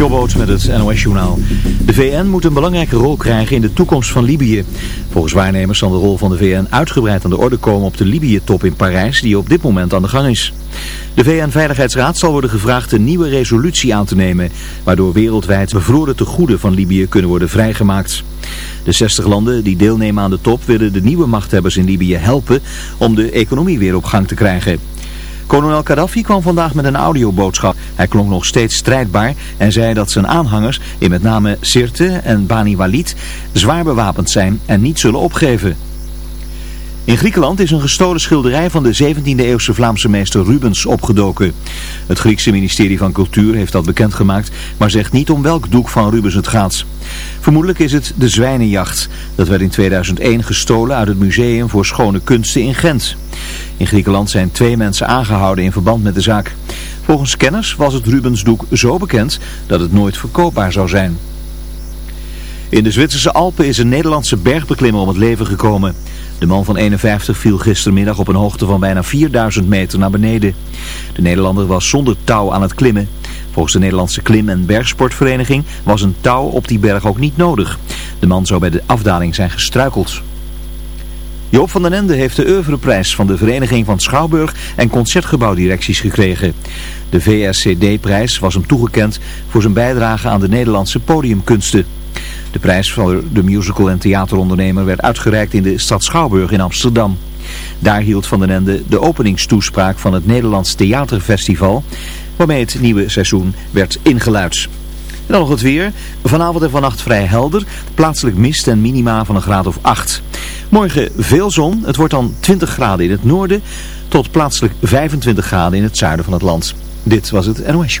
Jobboot met het NOS-journaal. De VN moet een belangrijke rol krijgen in de toekomst van Libië. Volgens waarnemers zal de rol van de VN uitgebreid aan de orde komen op de Libië-top in Parijs, die op dit moment aan de gang is. De VN-veiligheidsraad zal worden gevraagd een nieuwe resolutie aan te nemen, waardoor wereldwijd bevroren tegoeden van Libië kunnen worden vrijgemaakt. De 60 landen die deelnemen aan de top willen de nieuwe machthebbers in Libië helpen om de economie weer op gang te krijgen. Kolonel Gaddafi kwam vandaag met een audioboodschap. Hij klonk nog steeds strijdbaar en zei dat zijn aanhangers, in met name Sirte en Bani Walid, zwaar bewapend zijn en niet zullen opgeven. In Griekenland is een gestolen schilderij van de 17e eeuwse Vlaamse meester Rubens opgedoken. Het Griekse ministerie van Cultuur heeft dat bekendgemaakt, maar zegt niet om welk doek van Rubens het gaat. Vermoedelijk is het de Zwijnenjacht. Dat werd in 2001 gestolen uit het Museum voor Schone Kunsten in Gent. In Griekenland zijn twee mensen aangehouden in verband met de zaak. Volgens kenners was het Rubensdoek zo bekend dat het nooit verkoopbaar zou zijn. In de Zwitserse Alpen is een Nederlandse bergbeklimmer om het leven gekomen. De man van 51 viel gistermiddag op een hoogte van bijna 4000 meter naar beneden. De Nederlander was zonder touw aan het klimmen. Volgens de Nederlandse Klim- en Bergsportvereniging was een touw op die berg ook niet nodig. De man zou bij de afdaling zijn gestruikeld. Joop van den Ende heeft de oeuvreprijs van de Vereniging van Schouwburg en Concertgebouwdirecties gekregen. De VSCD-prijs was hem toegekend voor zijn bijdrage aan de Nederlandse podiumkunsten. De prijs voor de musical- en theaterondernemer werd uitgereikt in de stad Schouwburg in Amsterdam. Daar hield Van den Ende de openingstoespraak van het Nederlands Theaterfestival, waarmee het nieuwe seizoen werd ingeluid. En dan nog het weer. Vanavond en vannacht vrij helder. Plaatselijk mist en minima van een graad of 8. Morgen veel zon. Het wordt dan 20 graden in het noorden tot plaatselijk 25 graden in het zuiden van het land. Dit was het NOS.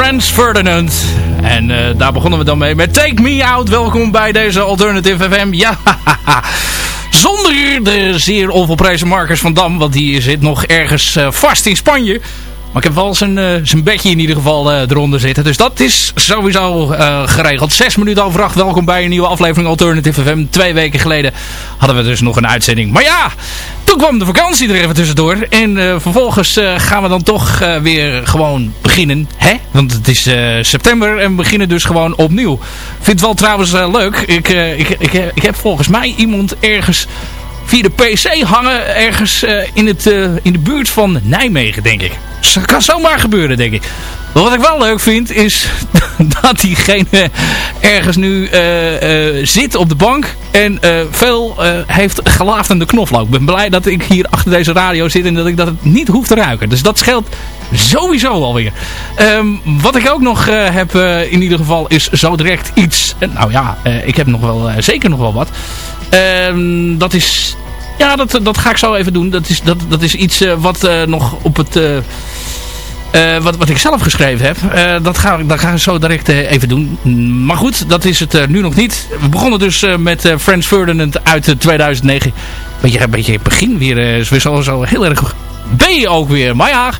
Frans Ferdinand. En uh, daar begonnen we dan mee met Take Me Out. Welkom bij deze Alternative FM. Ja, zonder de zeer onvolprezen Marcus van Dam. Want die zit nog ergens uh, vast in Spanje. Maar ik heb wel zijn, uh, zijn bedje in ieder geval uh, eronder zitten. Dus dat is sowieso uh, geregeld. Zes minuten over acht. Welkom bij een nieuwe aflevering Alternative FM. Twee weken geleden hadden we dus nog een uitzending. Maar ja, toen kwam de vakantie er even tussendoor. En vervolgens gaan we dan toch weer gewoon beginnen. Hè? Want het is september en we beginnen dus gewoon opnieuw. Vind het wel trouwens leuk. Ik, ik, ik, ik heb volgens mij iemand ergens via de PC hangen ergens uh, in, het, uh, in de buurt van Nijmegen, denk ik. Dat kan zomaar gebeuren, denk ik. Wat ik wel leuk vind, is dat diegene ergens nu uh, zit op de bank en veel heeft gelaafd aan de knoflook. Ik ben blij dat ik hier achter deze radio zit en dat ik dat niet hoef te ruiken. Dus dat scheelt sowieso alweer. Um, wat ik ook nog heb in ieder geval is zo direct iets... nou ja, ik heb nog wel, zeker nog wel wat... Um, dat is... Ja, dat, dat ga ik zo even doen. Dat is, dat, dat is iets uh, wat uh, nog op het... Uh, wat, wat ik zelf geschreven heb. dat, ga, dat ga ik zo direct even doen. Maar goed, dat is het nu nog niet. We begonnen dus met Frans Ferdinand uit 2009. Beetje, een beetje begin weer. is weer zo heel erg... Ben je ook weer. Maar ja,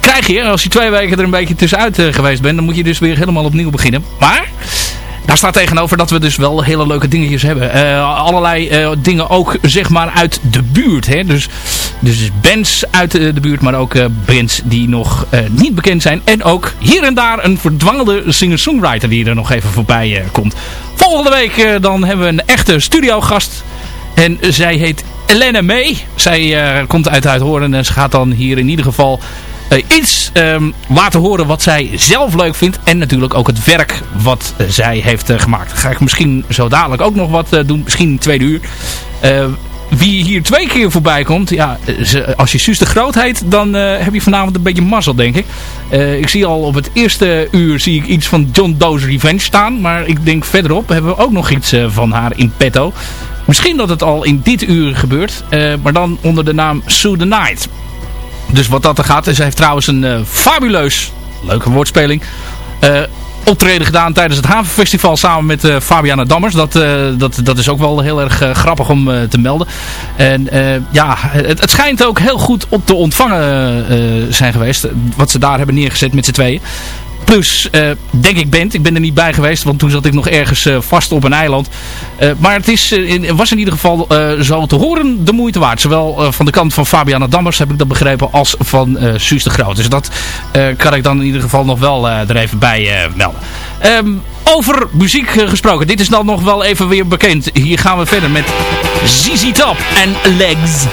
krijg je. Als je twee weken er een beetje tussenuit geweest bent. Dan moet je dus weer helemaal opnieuw beginnen. Maar... Daar staat tegenover dat we dus wel hele leuke dingetjes hebben. Uh, allerlei uh, dingen ook zeg maar uit de buurt. Hè? Dus, dus bands uit de, de buurt, maar ook bands die nog niet bekend zijn. En ook hier en daar een verdwangelde singer-songwriter die er nog even voorbij komt. Volgende week dan hebben we een echte studiogast. En zij heet Elena May. Zij komt uit Uithoorn en ze gaat dan hier in ieder geval iets um, laten horen wat zij zelf leuk vindt. En natuurlijk ook het werk wat zij heeft uh, gemaakt. ga ik misschien zo dadelijk ook nog wat doen. Misschien in tweede uur. wie hier twee keer voorbij komt. Ja, als je Suus de Groot heet. Dan heb je vanavond een beetje mazzel denk ik. ik zie al op het eerste uur zie ik iets van John Doe's Revenge staan. Maar ik denk verderop hebben we ook nog iets van haar in petto. Misschien dat het al in dit uur gebeurt. maar dan onder de naam Sue the Night. Dus wat dat er gaat. Ze heeft trouwens een uh, fabuleus, leuke woordspeling, uh, optreden gedaan tijdens het Havenfestival samen met uh, Fabiana Dammers. Dat, dat, dat is ook wel heel erg grappig om te melden. En ja, het, het, schijnt ook heel goed op te ontvangen zijn geweest. Wat ze daar hebben neergezet met z'n tweeën. Plus, uh, denk ik bent. Ik ben er niet bij geweest, want toen zat ik nog ergens uh, vast op een eiland. Uh, maar het is, was in ieder geval zo te horen de moeite waard. Zowel van de kant van Fabiana Dammers, heb ik dat begrepen, als van Suus de Groot. Dus dat kan ik dan in ieder geval nog wel er even bij melden. Um, over muziek gesproken. Dit is dan nog wel even weer bekend. Hier gaan we verder met ZZ Top en Legs.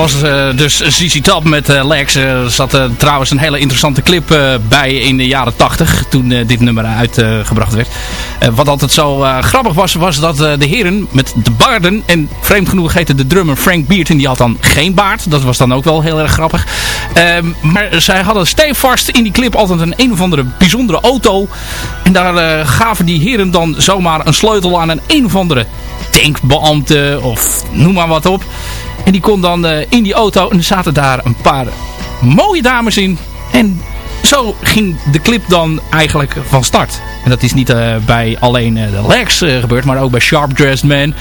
Was uh, dus ZZ Top met uh, Lex. Er zat trouwens een hele interessante clip bij in de jaren 80. Toen dit nummer uitgebracht werd. wat altijd zo grappig was, was dat de heren met de baarden. En vreemd genoeg heette de drummer Frank Beard. En die had dan geen baard. Dat was dan ook wel heel erg grappig. Ehm, maar zij hadden stevast in die clip altijd een een of andere bijzondere auto. En daar gaven die heren dan zomaar een sleutel aan een een of andere tankbeambte of noem maar wat op. En die kon dan uh, in die auto en er zaten daar een paar mooie dames in. En zo ging de clip dan eigenlijk van start. En dat is niet uh, bij alleen uh, de Legs gebeurd, maar ook bij Sharp Dressed Man.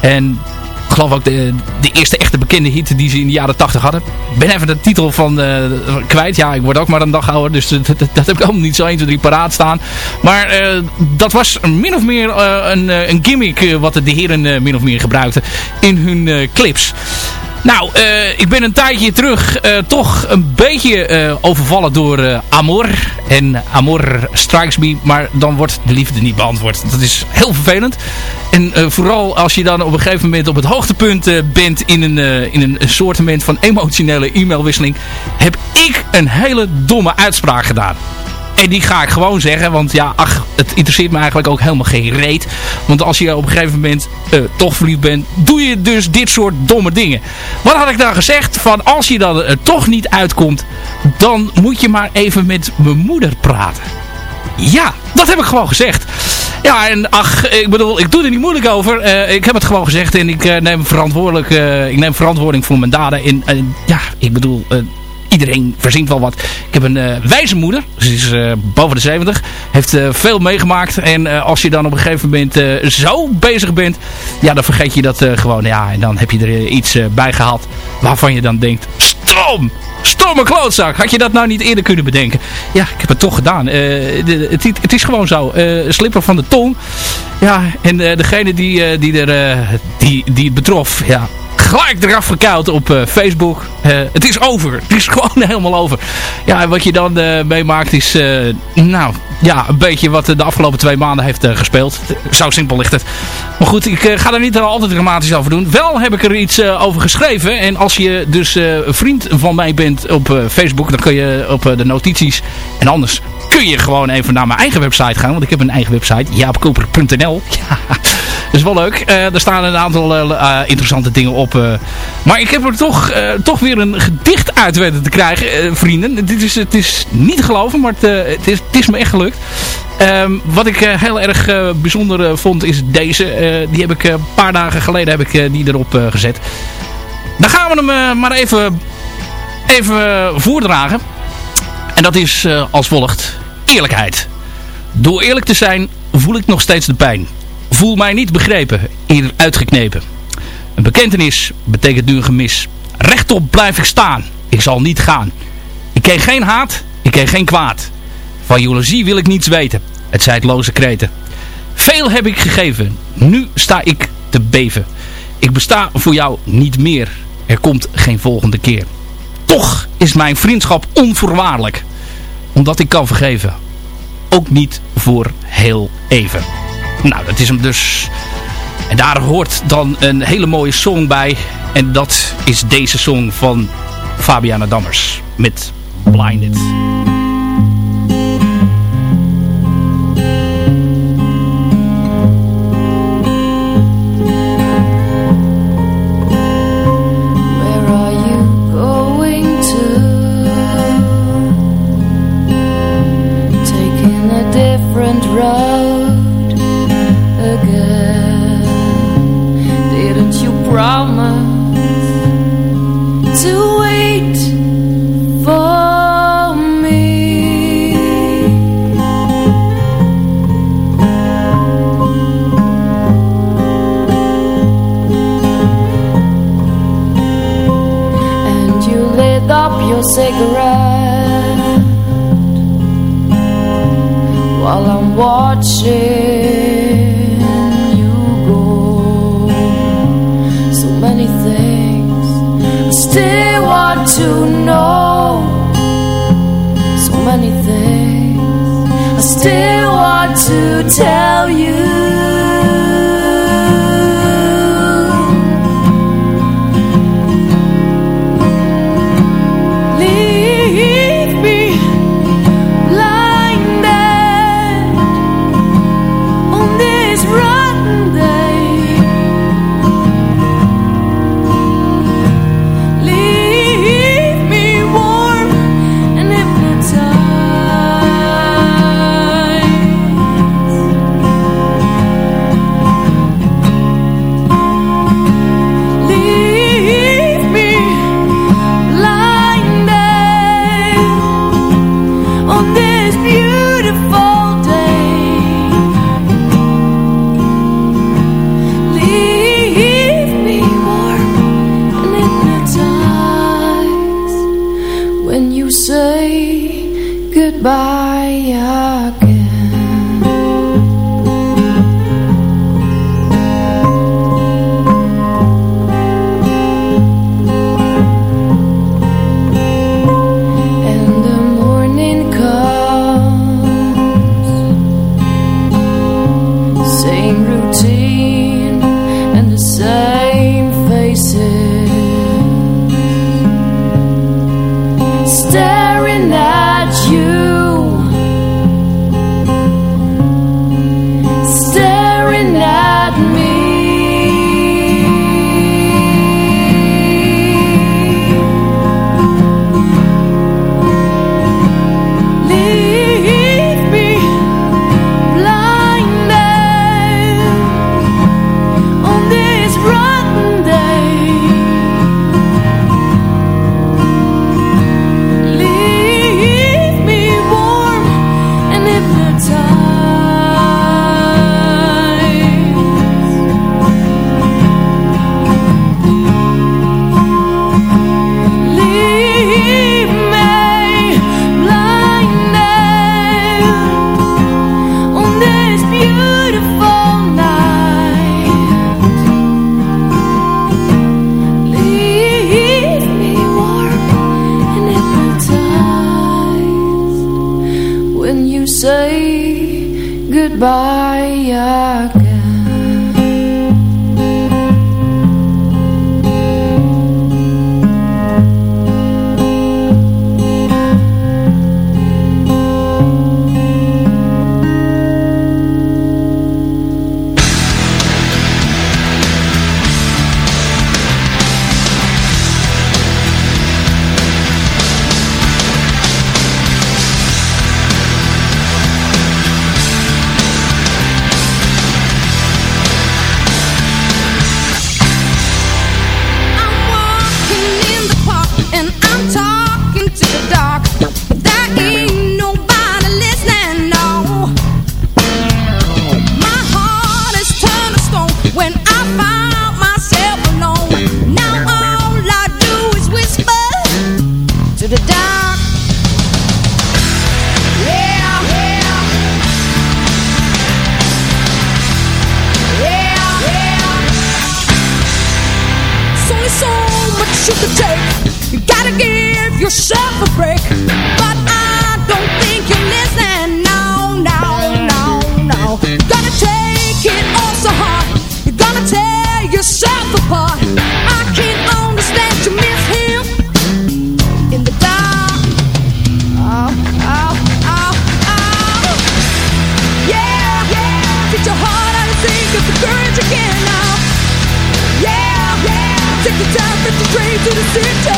En geloof ook de, de eerste echte bekende hit die ze in de jaren 80 hadden. Ik ben even de titel van uh, kwijt. Ja, ik word ook maar een dag ouder. Dus dat, heb ik allemaal niet zo 1, 2, 3 paraat staan. Maar uh, dat was min of meer uh, een, een gimmick wat de heren min of meer gebruikten in hun clips. Nou, uh, ik ben een tijdje terug uh, toch een beetje uh, overvallen door Amor. En Amor strikes me, maar dan wordt de liefde niet beantwoord. Dat is heel vervelend. En vooral als je dan op een gegeven moment op het hoogtepunt bent in een, in een soortement van emotionele e-mailwisseling, heb ik een hele domme uitspraak gedaan. En die ga ik gewoon zeggen. Want ja, ach, het interesseert me eigenlijk ook helemaal geen reet. Want als je op een gegeven moment uh, toch verliefd bent, doe je dus dit soort domme dingen. Wat had ik dan gezegd? Van als je dan er toch niet uitkomt, dan moet je maar even met mijn moeder praten. Ja, dat heb ik gewoon gezegd. Ja, en ach, ik bedoel, ik doe er niet moeilijk over. Uh, ik heb het gewoon gezegd en ik, neem, verantwoordelijk, ik neem verantwoording voor mijn daden. En ja, ik bedoel, iedereen verzint wel wat. Ik heb een uh, wijze moeder. Ze is uh, boven de 70. Heeft uh, veel meegemaakt. En als je dan op een gegeven moment zo bezig bent. Ja, dan vergeet je dat gewoon. Ja, en dan heb je er iets bij gehad. Waarvan je dan denkt. Stom! Stomme klootzak. Had je dat nou niet eerder kunnen bedenken? Ja, ik heb het toch gedaan. Het, het, is gewoon zo. slipper van de tong. Ja, en degene die, die, er, die, die het betrof. Ja, gelijk eraf gekauwd op uh, Facebook. Uh, het is over. Het is gewoon helemaal over. Ja, wat je dan uh, meemaakt is... nou, ja, een beetje wat de afgelopen twee maanden heeft gespeeld. Zo simpel ligt het. Maar goed, ik ga er niet altijd dramatisch over doen. Wel heb ik er iets over geschreven. En als je dus vriend van mij bent op Facebook... dan kun je op de notities... en anders kun je gewoon even naar mijn eigen website gaan. Want ik heb een eigen website. jaapkoper.nl Ja, is wel leuk. Uh, er staan een aantal uh, interessante dingen op. Maar ik heb er toch, toch weer een gedicht uit weten te krijgen, vrienden. Dit is, het is niet geloven, maar het, het, is, het is me echt gelukt. Um, wat ik heel erg bijzonder vond is deze. die heb ik een paar dagen geleden heb ik, die erop gezet. Dan gaan we hem maar even, even voordragen. En dat is als volgt. Eerlijkheid. Door eerlijk te zijn voel ik nog steeds de pijn voel mij niet begrepen, eerder uitgeknepen. Een bekentenis betekent nu een gemis. Rechtop blijf ik staan. Ik zal niet gaan. Ik ken geen haat, ik ken geen kwaad. Van jaloezie wil ik niets weten. Het zijdloze kreten. Veel heb ik gegeven. Nu sta ik te beven. Ik besta voor jou niet meer. Er komt geen volgende keer. Toch is mijn vriendschap onvoorwaardelijk. Omdat ik kan vergeven. Ook niet voor heel even. Nou, dat is hem dus. En daar hoort dan een hele mooie song bij. En dat is deze song van Fabiana Dammers. Met Blinded. promise to wait for me. And you lit up your cigarette while I'm watching. still want to know so many things. I still want to tell you. to the center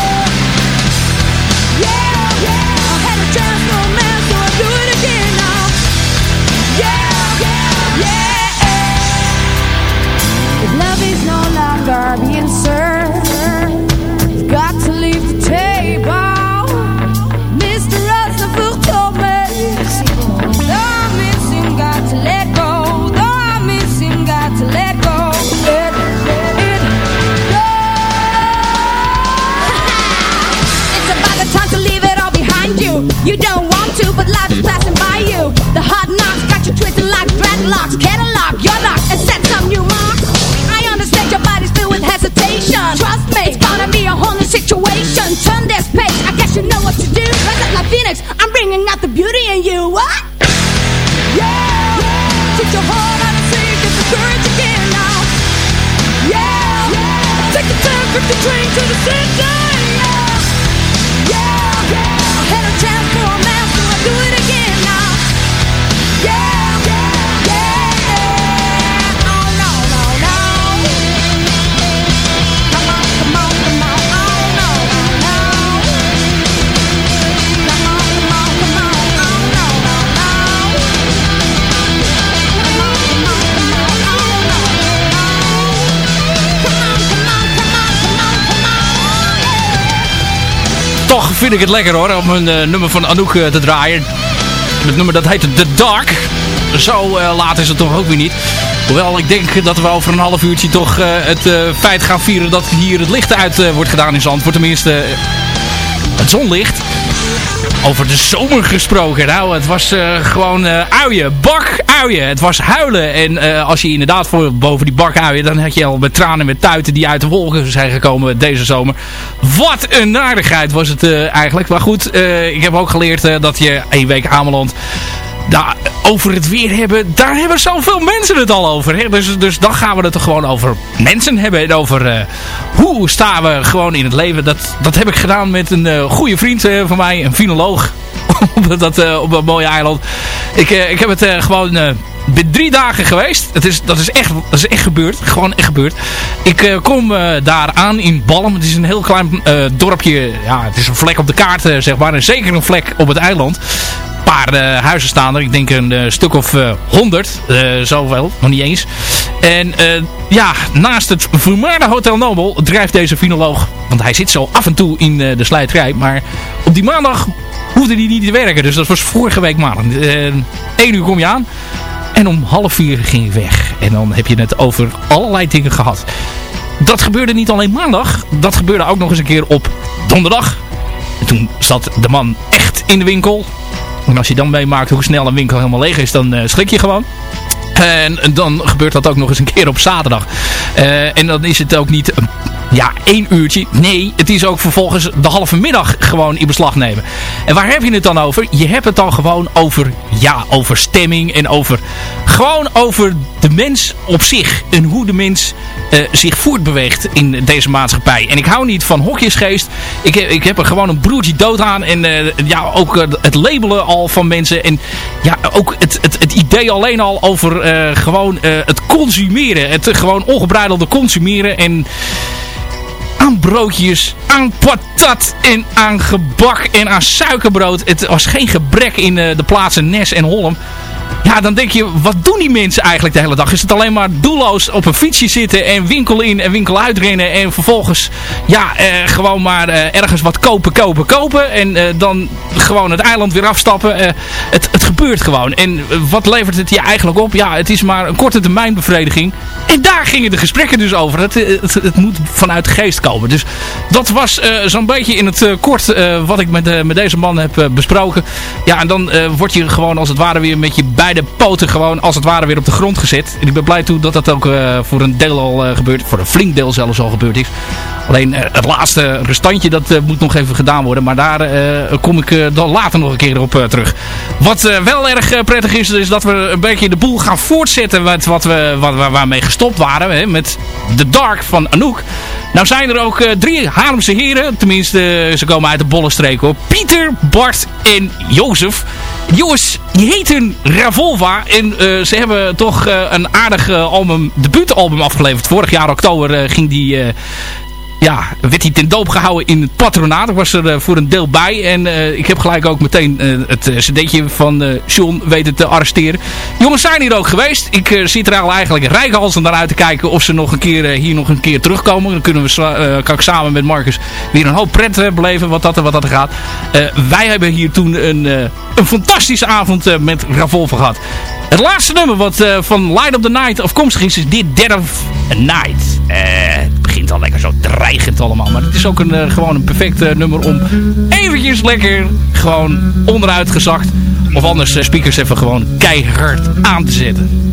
vind ik het lekker hoor, om een eh, nummer van Anouk eh, te draaien. Het nummer dat heet The Dark. Zo eh, laat is het toch ook weer niet. Hoewel, ik denk dat we over een half uurtje toch het feit gaan vieren dat hier het licht uit wordt gedaan in zand, Zandvoort. Tenminste, het zonlicht. Over de zomer gesproken. Nou, het was uh, gewoon uh, uien. Bak uien. Het was huilen. En uh, als je inderdaad voor, boven die bak uien... dan had je al met tranen met tuiten die uit de wolken zijn gekomen deze zomer. Wat een naardigheid was het eigenlijk. Maar goed, ik heb ook geleerd dat je één week Ameland nou, over het weer hebben, daar hebben zoveel mensen het al over. Hè? Dus, dus dan gaan we het er gewoon over mensen hebben. En over uh, hoe staan we gewoon in het leven. Dat, dat heb ik gedaan met een uh, goede vriend uh, van mij, een finoloog. op, dat, op dat mooie eiland. Ik, ik heb het gewoon ben drie dagen geweest. Het is, dat, is echt, dat is echt gebeurd. Gewoon echt gebeurd. Ik kom daar aan in Balm. Het is een heel klein dorpje. Ja, het is een vlek op de kaart, zeg maar. En zeker een vlek op het eiland paar uh, huizen staan er. Ik denk een uh, stuk of uh, honderd. zoveel, nog niet eens. En ja, naast het vermaarde Hotel Nobel drijft deze finoloog. Want hij zit zo af en toe in de slijterij. Maar op die maandag hoefde hij niet te werken. Dus dat was vorige week maandag. Eén uur kom je aan. En om half vier ging je weg. En dan heb je het over allerlei dingen gehad. Dat gebeurde niet alleen maandag. Dat gebeurde ook nog eens een keer op donderdag. En toen zat de man echt in de winkel. En als je dan meemaakt hoe snel een winkel helemaal leeg is, dan uh, schrik je gewoon. En dan gebeurt dat ook nog eens een keer op zaterdag. Uh, en dan is het ook niet ja, één uurtje. Nee, het is ook vervolgens de halve middag gewoon in beslag nemen. En waar heb je het dan over? Je hebt het dan gewoon over, ja, over stemming en over, gewoon over de mens op zich. En hoe de mens uh, zich voortbeweegt in deze maatschappij. En ik hou niet van hokjesgeest. Ik, ik heb er gewoon een broertje dood aan. En uh, ja, ook uh, het labelen al van mensen. En ja, ook het, het, het idee alleen al over gewoon het consumeren. Het gewoon ongebreidelde consumeren. En aan broodjes, aan patat en aan gebak en aan suikerbrood. Het was geen gebrek in de plaatsen Nes en Holm. Ja, dan denk je, wat doen die mensen eigenlijk de hele dag? Is het alleen maar doelloos op een fietsje zitten en winkel in en winkel uitrennen en vervolgens ja, eh, gewoon maar eh, ergens wat kopen, kopen, kopen en eh, dan gewoon het eiland weer afstappen. Eh, het, het gebeurt gewoon. En eh, wat levert het je eigenlijk op? Ja, het is maar een korte termijn bevrediging. En daar gingen de gesprekken dus over. Het, het, het moet vanuit de geest komen. Dus dat was zo'n beetje in het kort wat ik met, met deze man heb besproken. Ja, en dan word je gewoon als het ware weer met je beide poten gewoon als het ware weer op de grond gezet. En ik ben blij toe dat dat ook uh, voor een deel al uh, gebeurt. Voor een flink deel zelfs al gebeurd is. Alleen uh, het laatste restantje dat moet nog even gedaan worden. Maar daar kom ik dan later nog een keer op terug. Wat wel erg prettig is, is dat we een beetje de boel gaan voortzetten met wat we, wat, waar, waarmee gestopt waren. Hè, met The Dark van Anouk. Nou zijn er ook drie Haarlemse heren. Tenminste, ze komen uit de bollenstreek hoor. Pieter, Bart en Jozef. Jongens, die heten Ravolva. En uh, ze hebben toch uh, een aardig uh, album, debuutalbum afgeleverd. Vorig jaar oktober ging die ja, werd hij ten doop gehouden in het patronaat. Ik was er uh, voor een deel bij. En uh, ik heb gelijk ook meteen uh, het cd'tje van John weten te arresteren. Jongens zijn hier ook geweest. Ik zit er al eigenlijk rijkhalsend naar uit te kijken of ze nog een keer, hier nog een keer terugkomen. Dan kunnen we kan ik samen met Marcus weer een hoop pret beleven wat dat, wat dat gaat. wij hebben hier toen een, een fantastische avond met Ravolver gehad. Het laatste nummer wat van Light of the Night afkomstig is, is dit Dead of Night. het begint al lekker zo dreigend allemaal. Maar het is ook een, uh, gewoon een perfect uh, nummer om eventjes lekker gewoon onderuit gezakt. Of anders uh, speakers even gewoon keihard aan te zetten.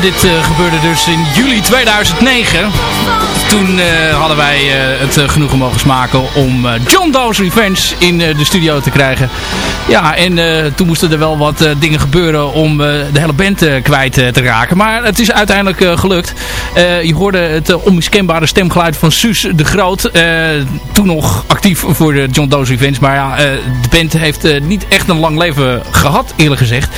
Dit eh, gebeurde dus in juli 2009. Toen eh, hadden wij eh, het genoegen mogen smaken om John Doe's Revenge in de studio te krijgen. Ja, en toen moesten er wel wat dingen gebeuren om de hele band kwijt te raken. Maar het is uiteindelijk gelukt. je hoorde het onmiskenbare stemgeluid van Suus de Groot. toen nog actief voor de John Doe's Revenge. Maar ja, de band heeft niet echt een lang leven gehad, eerlijk gezegd.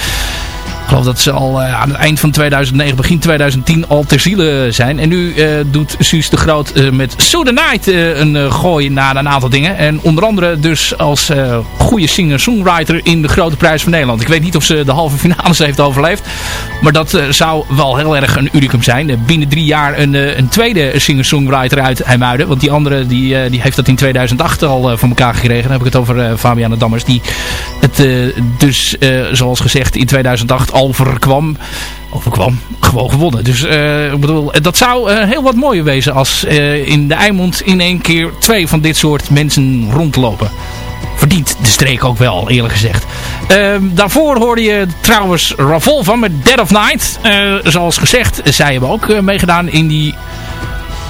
Geloof dat ze al uh, aan het eind van 2009, begin 2010 al ter ziele zijn. En nu uh, doet Suus de Groot uh, met So The Night een gooi naar een aantal dingen. En onder andere dus als goede singer-songwriter in de Grote Prijs van Nederland. Ik weet niet of ze de halve finales heeft overleefd. Maar dat zou wel heel erg een unicum zijn. binnen drie jaar een, een tweede singer-songwriter uit Heimuiden. Want die andere die, die heeft dat in 2008 al voor elkaar gekregen. Dan heb ik het over Fabiana Dammers. Die het dus zoals gezegd in 2008 overkwam. Overkwam. Gewoon gewonnen. Dus ik bedoel, dat zou heel wat mooier wezen als in de Eimond in één keer twee van dit soort mensen rondlopen. Verdient de streek ook wel, eerlijk gezegd. Ehm, daarvoor hoorde je trouwens Ravolva met Dead of Night. zoals gezegd, zij hebben ook meegedaan in die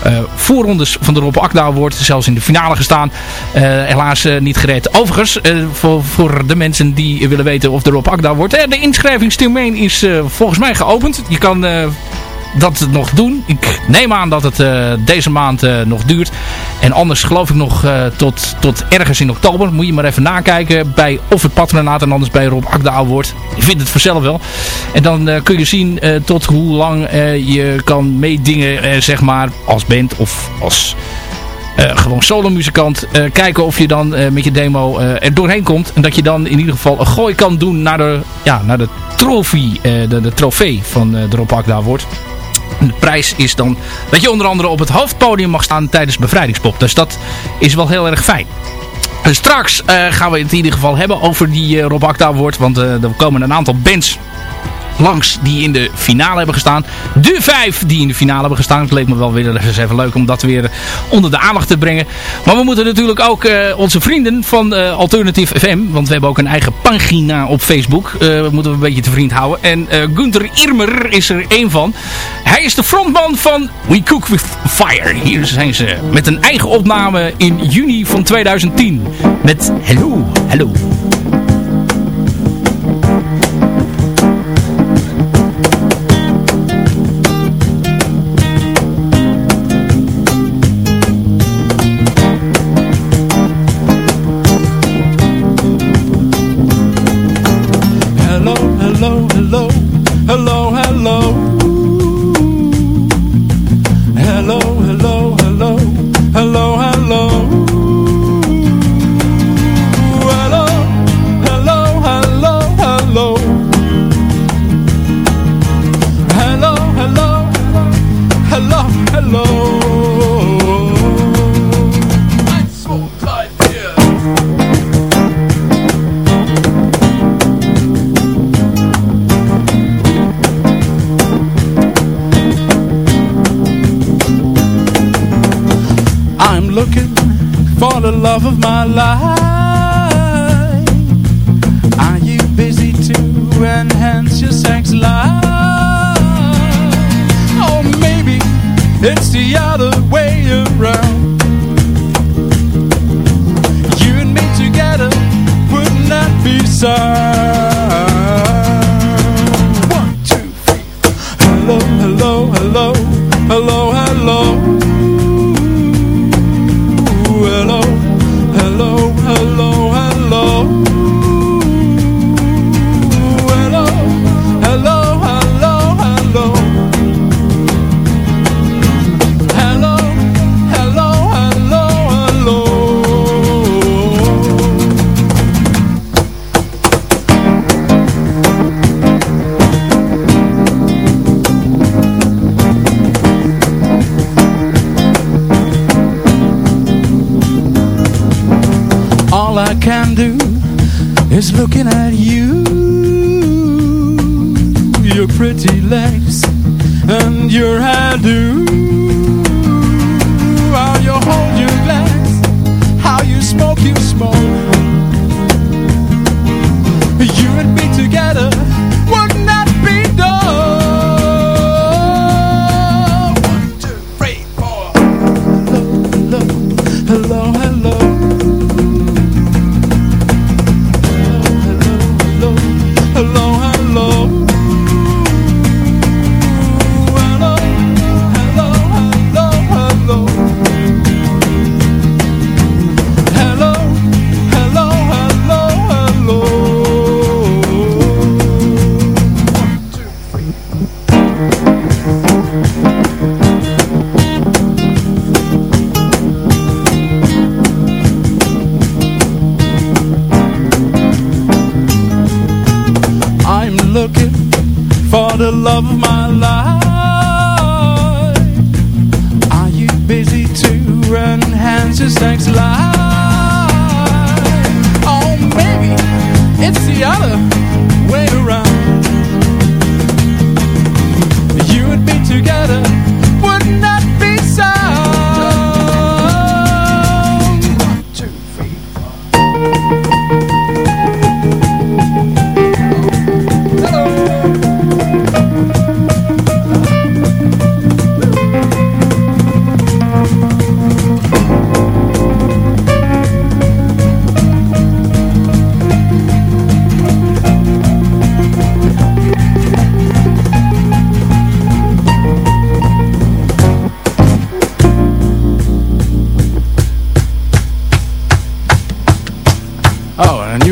uh, voorrondes van de Rob Akda wordt zelfs in de finale gestaan. Helaas niet gered. Overigens, voor, voor de mensen die willen weten of de Rob Akda wordt. de inschrijvingstermijn is volgens mij geopend. Je kan dat nog doen. Ik neem aan dat het uh, deze maand uh, nog duurt. En anders geloof ik nog uh, tot, tot ergens in oktober. Moet je maar even nakijken bij of het patronaat en anders bij Rob Akda wordt. Je vindt het vanzelf wel. En dan kun je zien tot hoe lang je kan meedingen zeg maar als band of als... Gewoon solomuzikant. Uh, kijken of je dan met je demo er doorheen komt. En dat je dan in ieder geval een gooi kan doen naar de, ja, naar de trofee, de, de trofee van de Rob Akda wordt. De prijs is dan dat je onder andere op het hoofdpodium mag staan tijdens bevrijdingspop. Dus dat is wel heel erg fijn. En straks uh, gaan we het in ieder geval hebben over die uh, Rob Akda wordt. Want uh, er komen een aantal bands langs die in de finale hebben gestaan. De vijf die in de finale hebben gestaan. Het leek me wel weer eens even leuk om dat weer onder de aandacht te brengen. Maar we moeten natuurlijk ook uh, onze vrienden van uh, Alternative FM. Want we hebben ook een eigen pagina op Facebook. Uh, moeten we een beetje te vriend houden. En Gunther Irmer is er één van. Hij is de frontman van We Cook With Fire. Hier zijn ze met een eigen opname in juni van 2010. Met Hello, Hello. looking at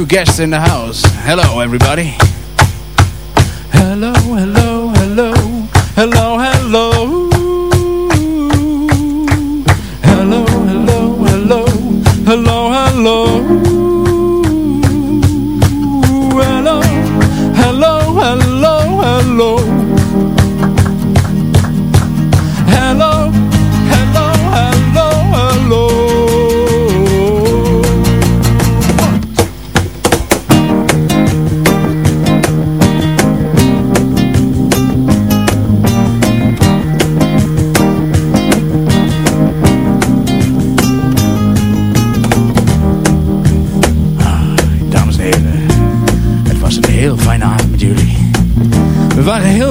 guests in the house. Hello, everybody. Hello, hello, hello, hello,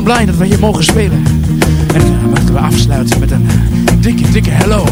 blij dat we hier mogen spelen. En dan moeten we afsluiten met een eh, dikke, dikke hello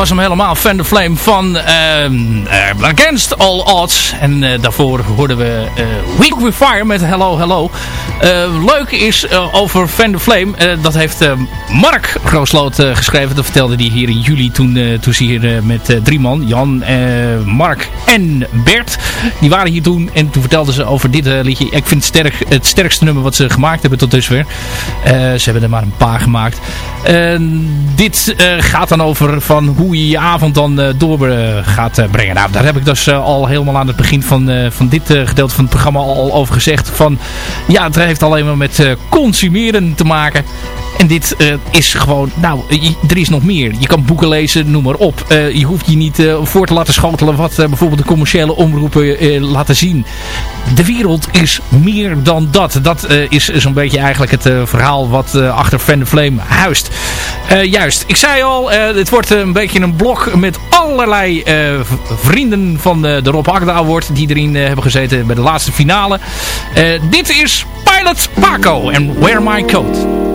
was hem helemaal. Fan the Flame van uh, Against All Odds. En uh, daarvoor hoorden we uh, Week with Fire met Hello Hello. Leuk is over Fan the Flame. dat heeft Mark Groosloot geschreven. Dat vertelde hij hier in juli toen, toen ze hier met drie man. Jan, Mark en Bert. Die waren hier toen. En toen vertelden ze over dit liedje. Ik vind het, sterk, het sterkste nummer wat ze gemaakt hebben tot dusver. ze hebben er maar een paar gemaakt. dit gaat dan over van hoe je je avond dan door gaat brengen. Nou, daar heb ik dus al helemaal aan het begin van, van dit gedeelte van het programma al over gezegd. Van, ja, het heeft alleen maar met consumeren te maken. En dit uh, is gewoon, nou, er is nog meer. Je kan boeken lezen, noem maar op. Uh, je hoeft je niet uh, voor te laten schotelen wat bijvoorbeeld de commerciële omroepen laten zien. De wereld is meer dan dat. Dat is zo'n beetje eigenlijk het verhaal wat achter Fan the Flame huist. juist, ik zei al, het wordt een beetje een blok met allerlei vrienden van de Rob Agda Award die erin hebben gezeten bij de laatste finale. dit is Pilot Paco en Wear My Coat.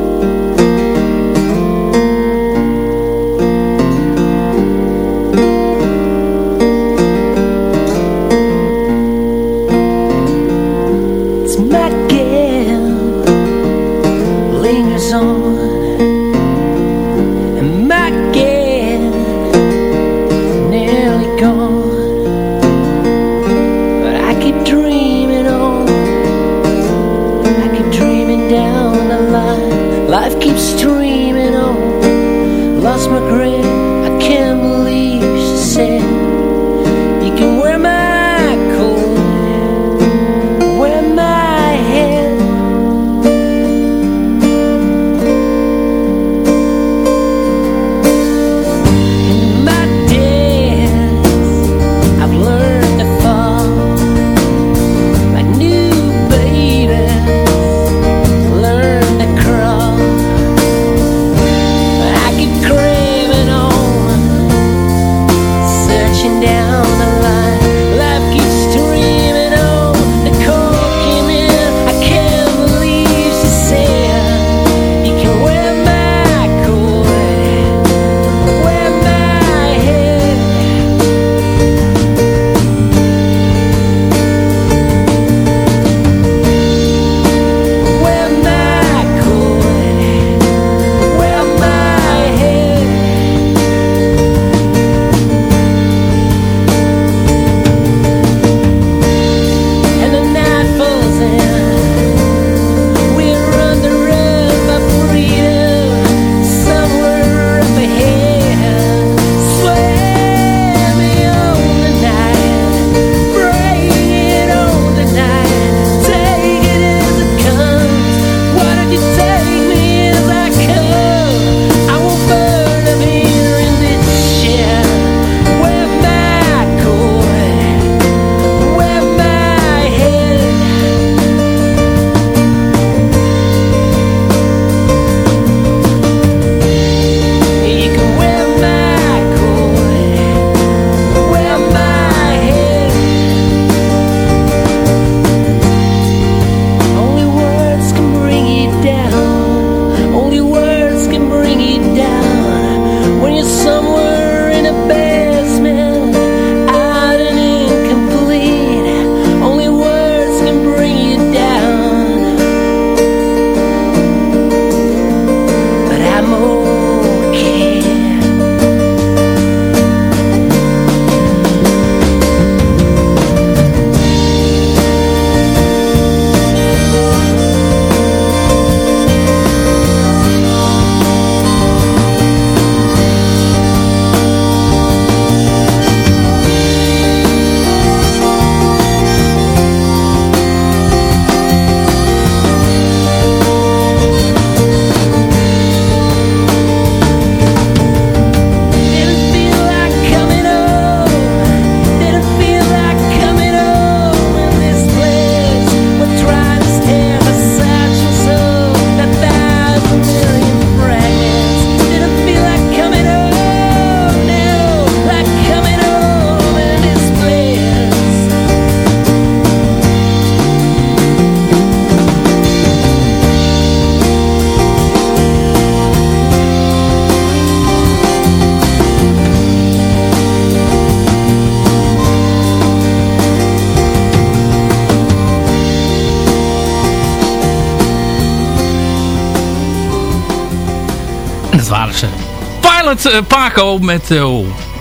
Uh, Paco met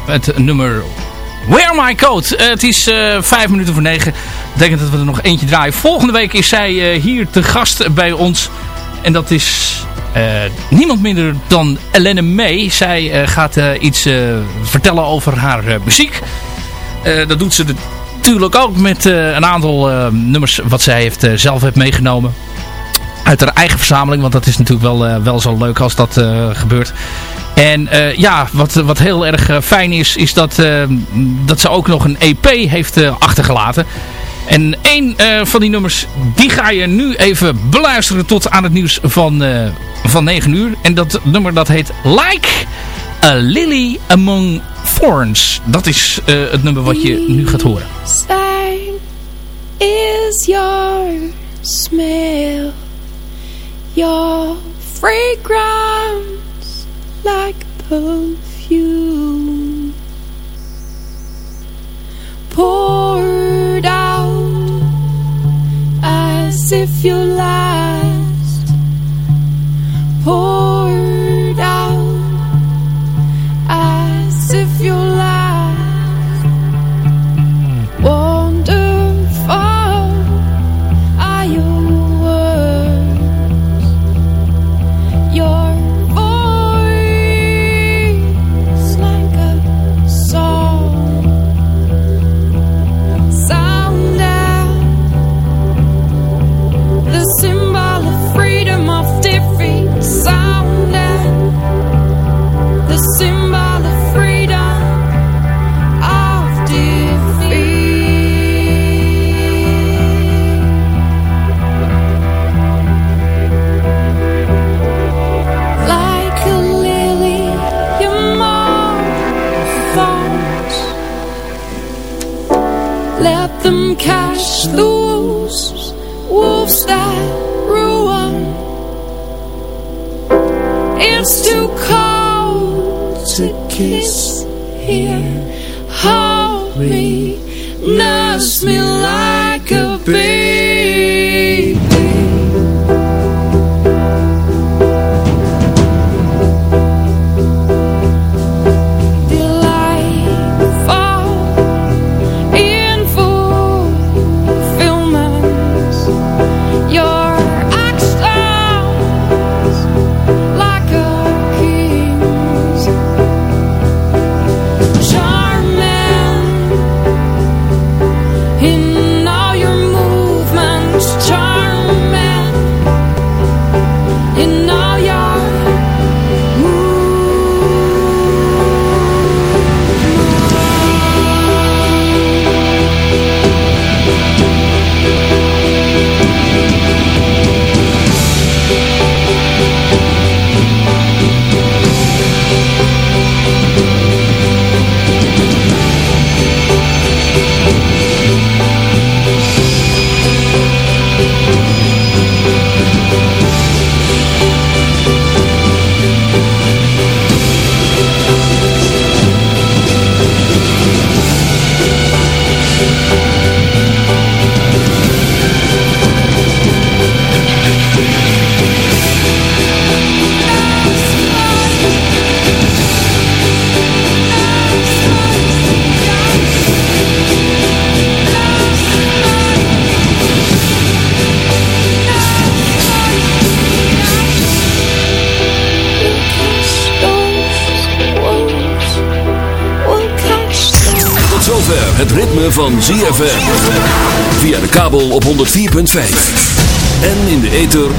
het nummer Wear My Coat. Uh, het is vijf minuten voor negen. Dat betekent dat we er nog eentje draaien. Volgende week is zij hier te gast bij ons. En dat is niemand minder dan Elene May. Zij gaat iets vertellen over haar muziek. dat doet ze natuurlijk ook met een aantal nummers wat zij heeft, zelf heeft meegenomen uit haar eigen verzameling. Want dat is natuurlijk wel, wel zo leuk als dat gebeurt. En uh, ja, wat, wat heel erg fijn is, is dat, dat ze ook nog een EP heeft achtergelaten. En een van die nummers, die ga je nu even beluisteren tot aan het nieuws van, van 9 uur. En dat nummer dat heet Like a Lily Among Thorns. Dat is het nummer wat je nu gaat horen. is your smell Your fragrance like perfume. Poured out as if you last. Poured